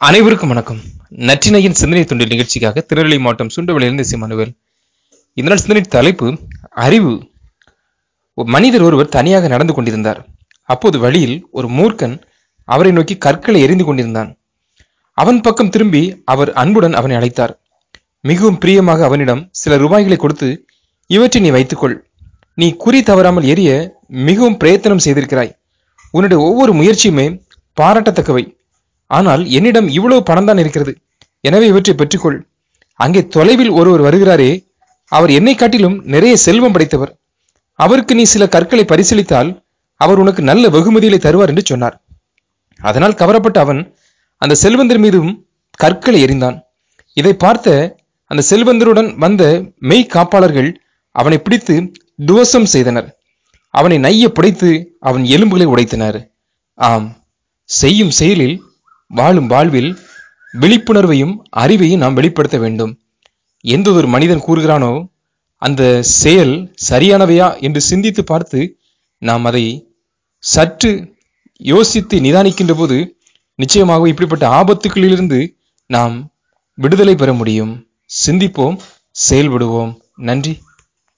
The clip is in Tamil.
அனைவருக்கும் வணக்கம். நற்றினையின் சிந்தனை தொண்டில் நிகழ்ச்சிக்காக திருநெல்வேலி மாவட்டம் சுண்டவளியிலிருந்து சிமனுவேல் இந்த நாள் சிந்தனை தலைப்பு அறிவு. மனிதர் ஒருவர் தனியாக நடந்து கொண்டிருந்தார். அப்போது வழியில் ஒரு மூர்க்கன் அவரை நோக்கி கற்களை எரிந்து கொண்டிருந்தான். அவன் பக்கம் திரும்பி அவர் அன்புடன் அவனை அழைத்தார். மிகவும் பிரியமாக அவனிடம் சில ரூபாய்களை கொடுத்து இவற்றை நீ வைத்துக்கொள். நீ குறி தவறாமல் எரிய மிகவும் பிரயத்தனம் செய்திருக்கிறாய். உன்னுடைய ஒவ்வொரு முயற்சியுமே பாராட்டத்தக்கவை. ஆனால் என்னிடம் இவ்வளவு பணம் தான் இருக்கிறது. எனவே இவற்றை பெற்றுக்கொள். அங்கே தொலைவில் ஒருவர் வருகிறாரே அவர் என்னை காட்டிலும் நிறைய செல்வம் படைத்தவர். அவருக்கு நீ சில கற்களை பரிசீலித்தால் அவர் உனக்கு நல்ல வெகுமதிகளை தருவார் என்று சொன்னார். அதனால் கவரப்பட்ட அவன் அந்த செல்வந்தர் மீதும் கற்களை எறிந்தான். இதை பார்த்த அந்த செல்வந்தருடன் வந்த மெய் காப்பாளர்கள் அவனை பிடித்து துவசம் செய்தனர். அவனை நைய புடைத்து அவன் எலும்புகளை உடைத்தனர். ஆம் செய்யும் செயலில் வாழும் வாழ்வில் விழிப்புணர்வையும் அறிவையும் நாம் வெளிப்படுத்த வேண்டும். எந்த ஒரு மனிதன் கூறுகிறானோ அந்த செயல் சரியானவையா என்று சிந்தித்து பார்த்து நாம் அதை சற்று யோசித்து நிதானிக்கின்ற போது நிச்சயமாக இப்படிப்பட்ட ஆபத்துகளிலிருந்து நாம் விடுதலை பெற முடியும். சிந்திப்போம் செயல்படுவோம். நன்றி.